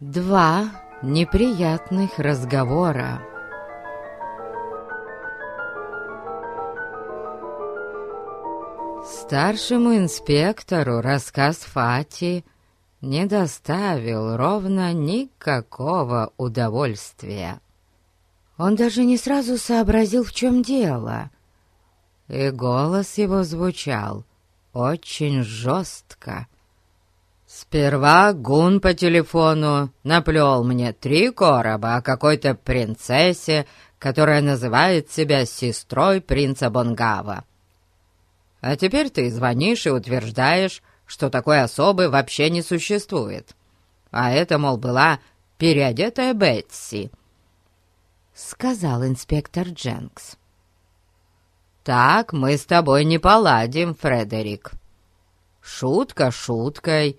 Два неприятных разговора. Старшему инспектору рассказ Фати не доставил ровно никакого удовольствия. Он даже не сразу сообразил, в чем дело, и голос его звучал очень жестко. Сперва Гун по телефону наплел мне три короба о какой-то принцессе, которая называет себя сестрой принца Бонгава. А теперь ты звонишь и утверждаешь, что такой особы вообще не существует. А это, мол, была переодетая Бетси, — сказал инспектор Дженкс. «Так мы с тобой не поладим, Фредерик. Шутка шуткой,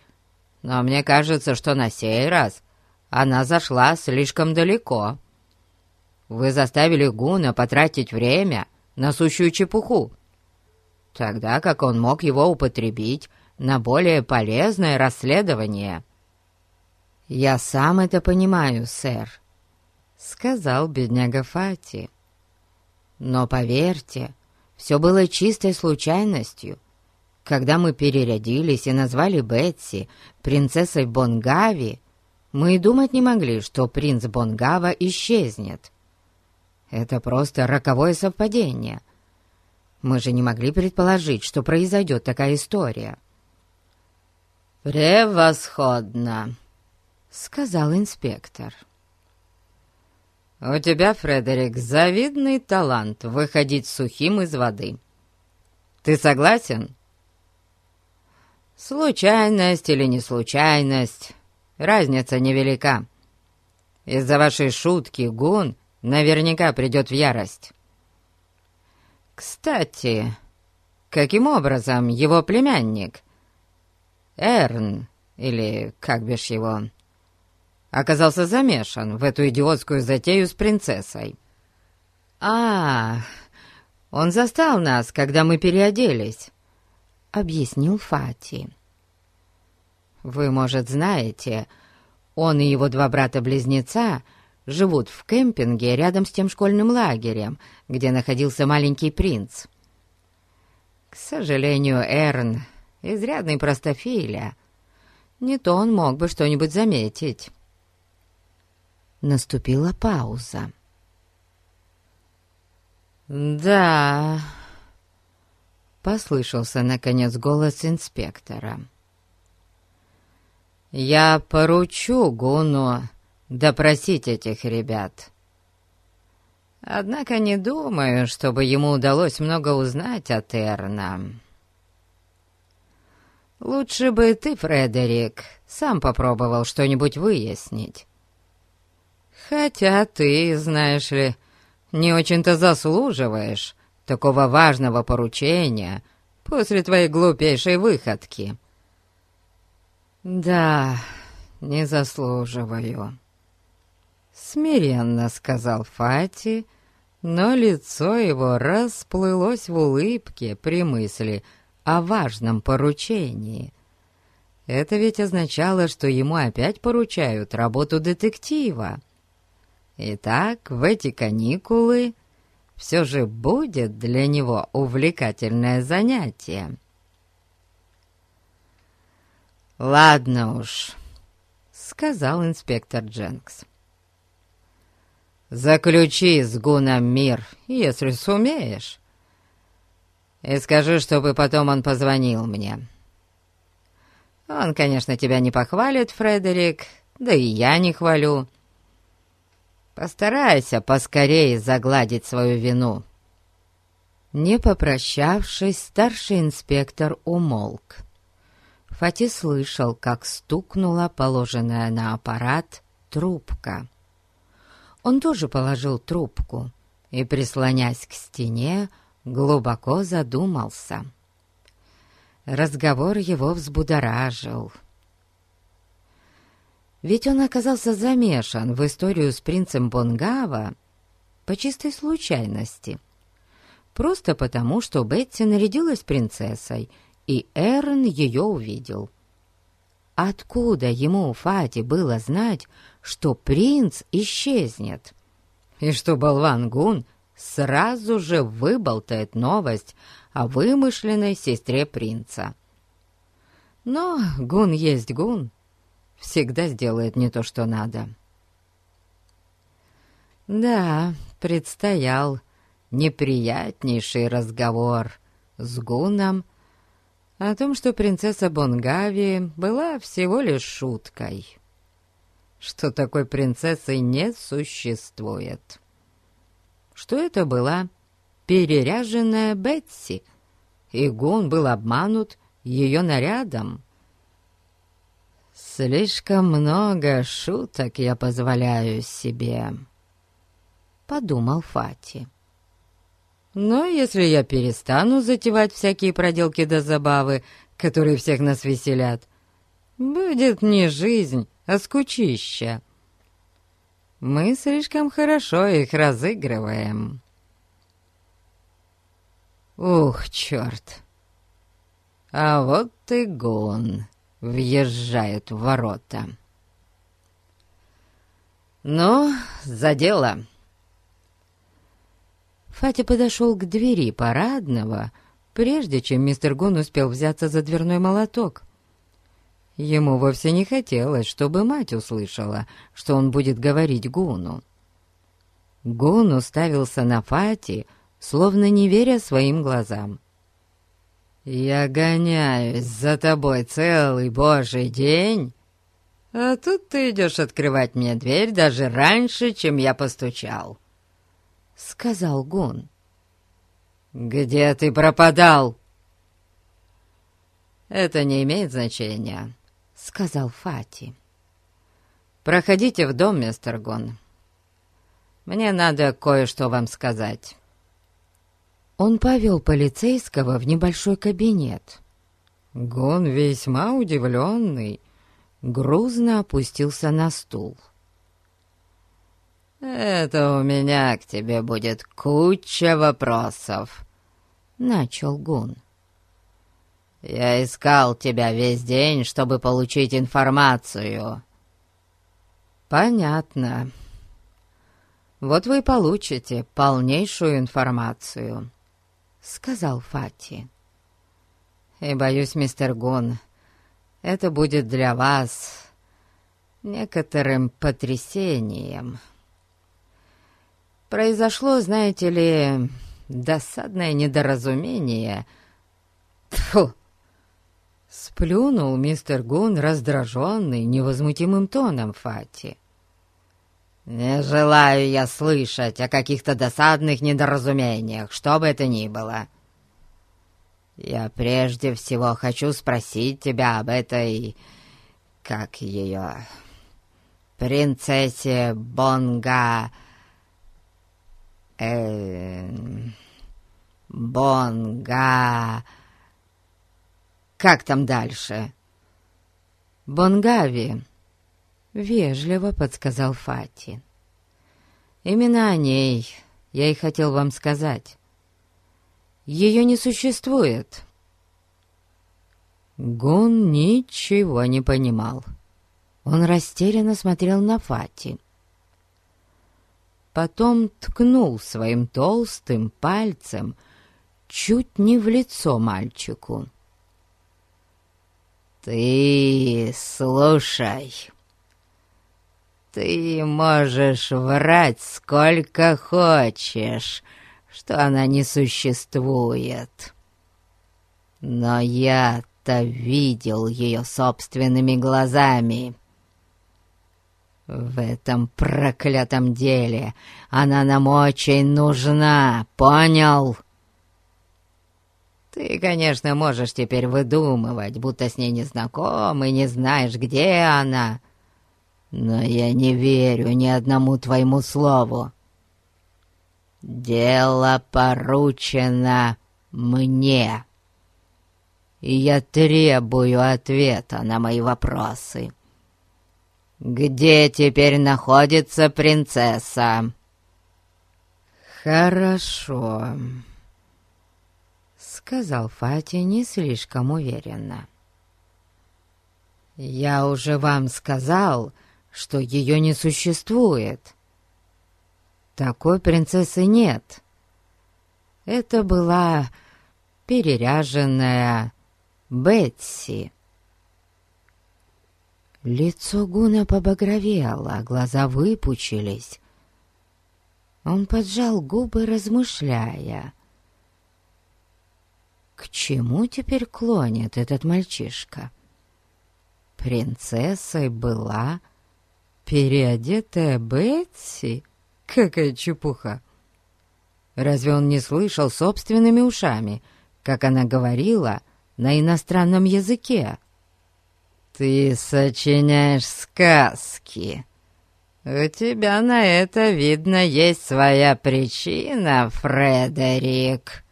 но мне кажется, что на сей раз она зашла слишком далеко. Вы заставили Гуна потратить время на сущую чепуху, тогда как он мог его употребить на более полезное расследование. «Я сам это понимаю, сэр», — сказал бедняга Фати. «Но поверьте, все было чистой случайностью» Когда мы перерядились и назвали Бетси принцессой Бонгави, мы и думать не могли, что принц Бонгава исчезнет. Это просто роковое совпадение. Мы же не могли предположить, что произойдет такая история. «Превосходно!» — сказал инспектор. «У тебя, Фредерик, завидный талант выходить сухим из воды. Ты согласен?» Случайность или не случайность, разница невелика. Из-за вашей шутки Гун наверняка придет в ярость. Кстати, каким образом его племянник, Эрн, или как бишь его, оказался замешан в эту идиотскую затею с принцессой? А, он застал нас, когда мы переоделись. — объяснил Фати. «Вы, может, знаете, он и его два брата-близнеца живут в кемпинге рядом с тем школьным лагерем, где находился маленький принц. К сожалению, Эрн — изрядный простофиля. Не то он мог бы что-нибудь заметить». Наступила пауза. «Да...» Послышался, наконец, голос инспектора. «Я поручу Гуну допросить этих ребят. Однако не думаю, чтобы ему удалось много узнать от Эрна. Лучше бы ты, Фредерик, сам попробовал что-нибудь выяснить. Хотя ты, знаешь ли, не очень-то заслуживаешь такого важного поручения после твоей глупейшей выходки». «Да, не заслуживаю», — смиренно сказал Фати, но лицо его расплылось в улыбке при мысли о важном поручении. Это ведь означало, что ему опять поручают работу детектива. Итак, в эти каникулы все же будет для него увлекательное занятие. «Ладно уж», — сказал инспектор Дженкс. «Заключи с Гуном мир, если сумеешь, и скажи, чтобы потом он позвонил мне. Он, конечно, тебя не похвалит, Фредерик, да и я не хвалю». Постарайся поскорее загладить свою вину». Не попрощавшись, старший инспектор умолк. Фати слышал, как стукнула положенная на аппарат трубка. Он тоже положил трубку и, прислонясь к стене, глубоко задумался. Разговор его взбудоражил. Ведь он оказался замешан в историю с принцем Бонгава по чистой случайности. Просто потому, что Бетти нарядилась принцессой, и Эрн ее увидел. откуда ему, Фати, было знать, что принц исчезнет, и что болван Гун сразу же выболтает новость о вымышленной сестре принца. Но Гун есть Гун, всегда сделает не то, что надо. Да, предстоял неприятнейший разговор с Гуном о том, что принцесса Бонгави была всего лишь шуткой, что такой принцессы не существует, что это была переряженная Бетси, и Гун был обманут ее нарядом. «Слишком много шуток я позволяю себе», — подумал Фати. Но если я перестану затевать всякие проделки до забавы, которые всех нас веселят, будет не жизнь, а скучища. Мы слишком хорошо их разыгрываем. Ух, черт! А вот и гон въезжает в ворота. Ну, за дело! Фати подошел к двери парадного, прежде чем мистер Гун успел взяться за дверной молоток. Ему вовсе не хотелось, чтобы мать услышала, что он будет говорить Гуну. Гун уставился на Фати, словно не веря своим глазам. «Я гоняюсь за тобой целый божий день, а тут ты идешь открывать мне дверь даже раньше, чем я постучал» сказал Гун. «Где ты пропадал?» «Это не имеет значения», — сказал Фати. «Проходите в дом, мистер Гун. Мне надо кое-что вам сказать». Он повел полицейского в небольшой кабинет. Гун, весьма удивленный, грузно опустился на стул. «Это у меня к тебе будет куча вопросов», — начал Гун. «Я искал тебя весь день, чтобы получить информацию». «Понятно. Вот вы получите полнейшую информацию», — сказал Фати. «И боюсь, мистер Гун, это будет для вас некоторым потрясением». Произошло, знаете ли, досадное недоразумение. Тьфу! Сплюнул мистер Гун раздраженный, невозмутимым тоном Фати. «Не желаю я слышать о каких-то досадных недоразумениях, что бы это ни было. Я прежде всего хочу спросить тебя об этой... как ее... принцессе Бонга э, Бонга... Как там дальше?» «Бонгави», — вежливо подсказал Фати. «Именно о ней я и хотел вам сказать. Ее не существует». Гон ничего не понимал. Он растерянно смотрел на Фати потом ткнул своим толстым пальцем чуть не в лицо мальчику. «Ты слушай, ты можешь врать сколько хочешь, что она не существует. Но я-то видел ее собственными глазами». В этом проклятом деле она нам очень нужна, понял? Ты, конечно, можешь теперь выдумывать, будто с ней не знаком и не знаешь, где она. Но я не верю ни одному твоему слову. Дело поручено мне, и я требую ответа на мои вопросы. «Где теперь находится принцесса?» «Хорошо», — сказал Фати не слишком уверенно. «Я уже вам сказал, что ее не существует. Такой принцессы нет. Это была переряженная Бетси». Лицо Гуна побагровело, глаза выпучились. Он поджал губы, размышляя. К чему теперь клонит этот мальчишка? Принцессой была переодетая Бетси? Какая чепуха! Разве он не слышал собственными ушами, как она говорила на иностранном языке? «Ты сочиняешь сказки. У тебя на это, видно, есть своя причина, Фредерик».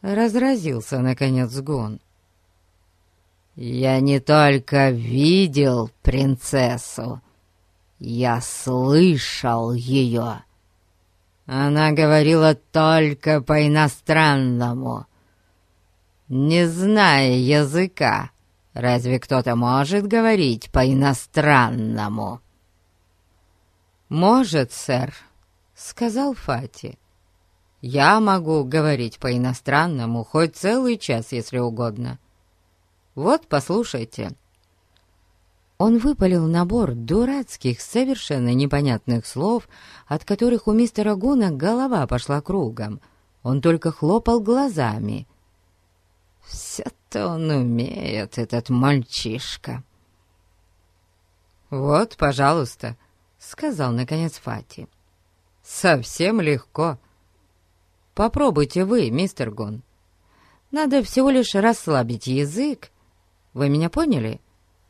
Разразился, наконец, Гун. «Я не только видел принцессу, я слышал ее. Она говорила только по-иностранному, не зная языка. Разве кто-то может говорить по-иностранному?» «Может, сэр», — сказал Фати. «Я могу говорить по-иностранному хоть целый час, если угодно. Вот, послушайте». Он выпалил набор дурацких, совершенно непонятных слов, от которых у мистера Гуна голова пошла кругом. Он только хлопал глазами. «Все-то он умеет, этот мальчишка!» «Вот, пожалуйста», — сказал наконец Фати. «Совсем легко. Попробуйте вы, мистер Гун. Надо всего лишь расслабить язык. Вы меня поняли?»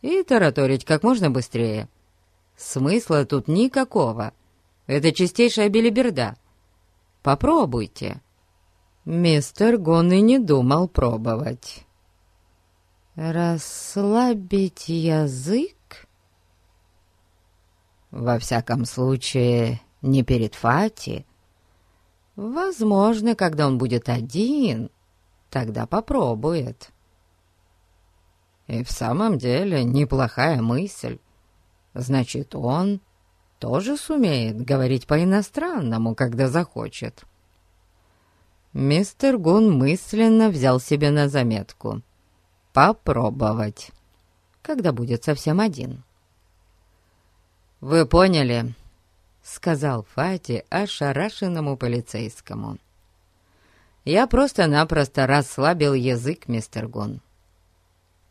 И тараторить как можно быстрее. Смысла тут никакого. Это чистейшая белиберда. Попробуйте. Мистер Гон и не думал пробовать. Расслабить язык? Во всяком случае, не перед Фати. Возможно, когда он будет один, тогда попробует. И в самом деле неплохая мысль. Значит, он тоже сумеет говорить по-иностранному, когда захочет. Мистер Гун мысленно взял себе на заметку. Попробовать, когда будет совсем один. «Вы поняли?» — сказал Фати ошарашенному полицейскому. «Я просто-напросто расслабил язык, мистер Гун.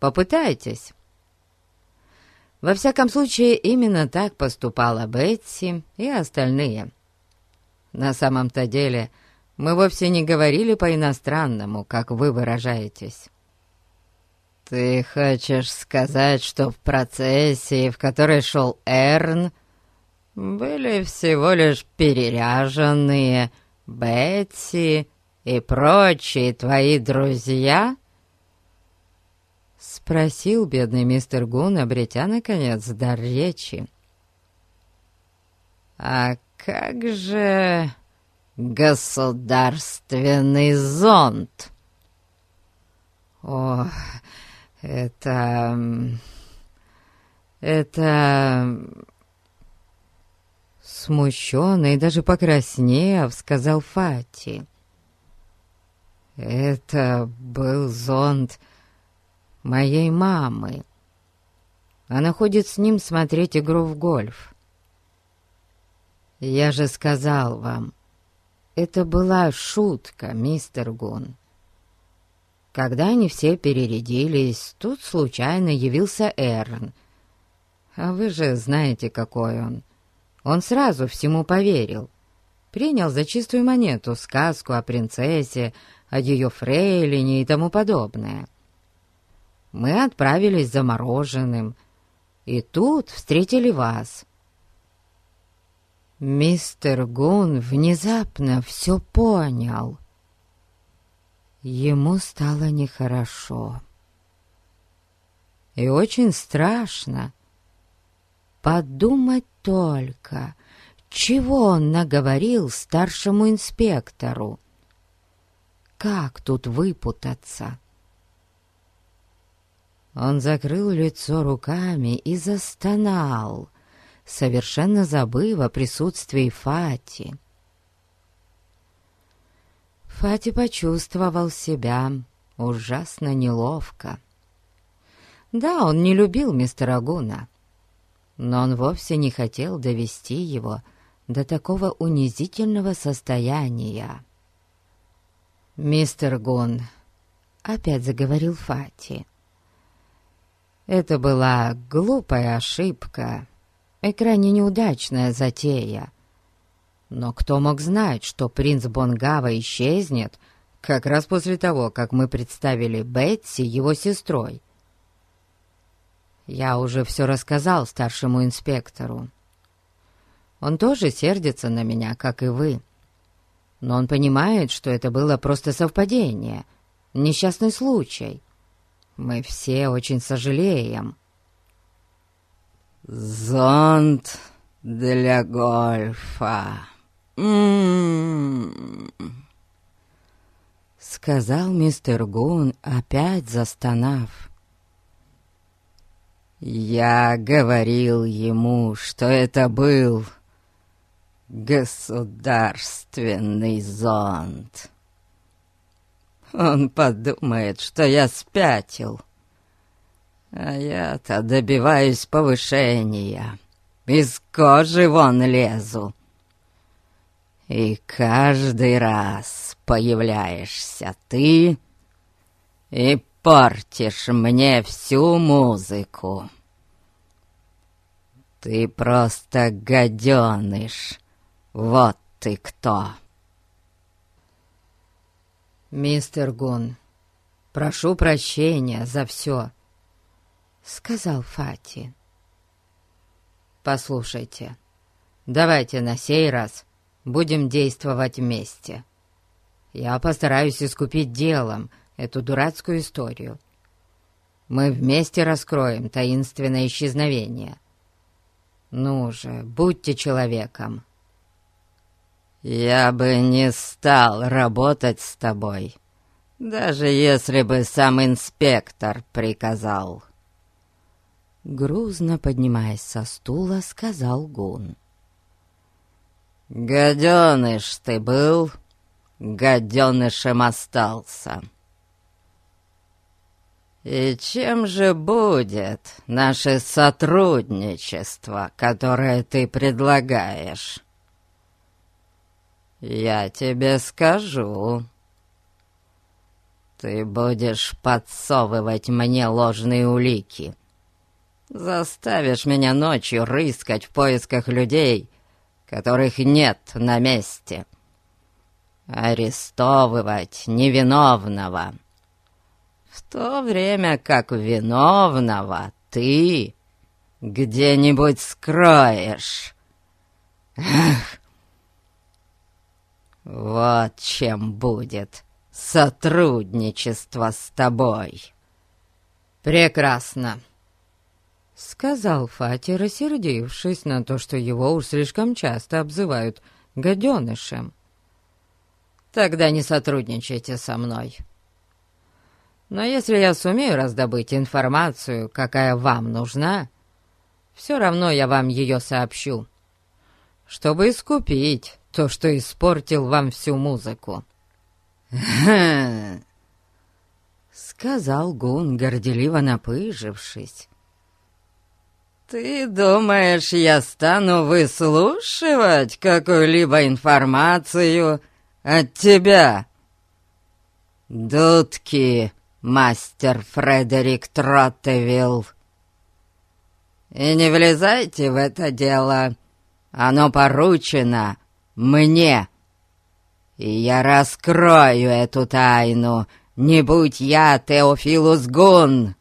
Попытайтесь. Во всяком случае, именно так поступала Бетси и остальные. На самом-то деле, мы вовсе не говорили по-иностранному, как вы выражаетесь. «Ты хочешь сказать, что в процессе, в которой шел Эрн, были всего лишь переряженные Бетси и прочие твои друзья?» Спросил бедный мистер Гун, обретя, наконец, дар речи. «А как же государственный зонт?» «О, это... это...» Смущенный, даже покраснев, сказал Фати. «Это был зонт моей мамы. Она ходит с ним смотреть игру в гольф. Я же сказал вам, это была шутка, мистер Гун. Когда они все перерядились, тут случайно явился Эрн. А вы же знаете, какой он. Он сразу всему поверил. Принял за чистую монету сказку о принцессе, о ее фрейлине и тому подобное мы отправились за мороженым, и тут встретили вас. Мистер Гун внезапно все понял. Ему стало нехорошо. И очень страшно. Подумать только, чего он наговорил старшему инспектору. Как тут выпутаться? Он закрыл лицо руками и застонал, совершенно забыв о присутствии Фати. Фати почувствовал себя ужасно неловко. Да, он не любил мистера Гуна, но он вовсе не хотел довести его до такого унизительного состояния. «Мистер Гун», — опять заговорил Фати, — «это была глупая ошибка и крайне неудачная затея. Но кто мог знать, что принц Бонгава исчезнет как раз после того, как мы представили Бетси его сестрой?» Я уже все рассказал старшему инспектору. Он тоже сердится на меня, как и вы. Но он понимает, что это было просто совпадение, несчастный случай. Мы все очень сожалеем. «Зонт для гольфа», м-м-м. сказал мистер Гун, опять застонав. Я говорил ему, что это был государственный зонт. Он подумает, что я спятил. А я-то добиваюсь повышения. Из кожи вон лезу. И каждый раз появляешься ты и портишь мне всю музыку. Ты просто гаденыш. Вот ты кто. Мистер Гун, прошу прощения за все, сказал Фати. Послушайте, давайте на сей раз будем действовать вместе. Я постараюсь искупить делом — эту дурацкую историю. Мы вместе раскроем таинственное исчезновение. Ну же, будьте человеком. Я бы не стал работать с тобой, даже если бы сам инспектор приказал. Грузно поднимаясь со стула, сказал Гун. «Гаденыш ты был, гаденышем остался». «И чем же будет наше сотрудничество, которое ты предлагаешь?» «Я тебе скажу. Ты будешь подсовывать мне ложные улики. Заставишь меня ночью рыскать в поисках людей, которых нет на месте. Арестовывать невиновного» в то время как виновного ты где-нибудь скроешь. Эх! Вот чем будет сотрудничество с тобой. Прекрасно, — сказал Фати, рассердившись на то, что его уж слишком часто обзывают гаденышем. «Тогда не сотрудничайте со мной. Но если я сумею раздобыть информацию, какая вам нужна, все равно я вам ее сообщу, чтобы искупить то, что испортил вам всю музыку». сказал Гун, горделиво напыжившись. «Ты думаешь, я стану выслушивать какую-либо информацию от тебя?» «Дудки мастер Фредерик Троттевилл. И не влезайте в это дело, оно поручено мне. И я раскрою эту тайну, не будь я Теофилус Гун.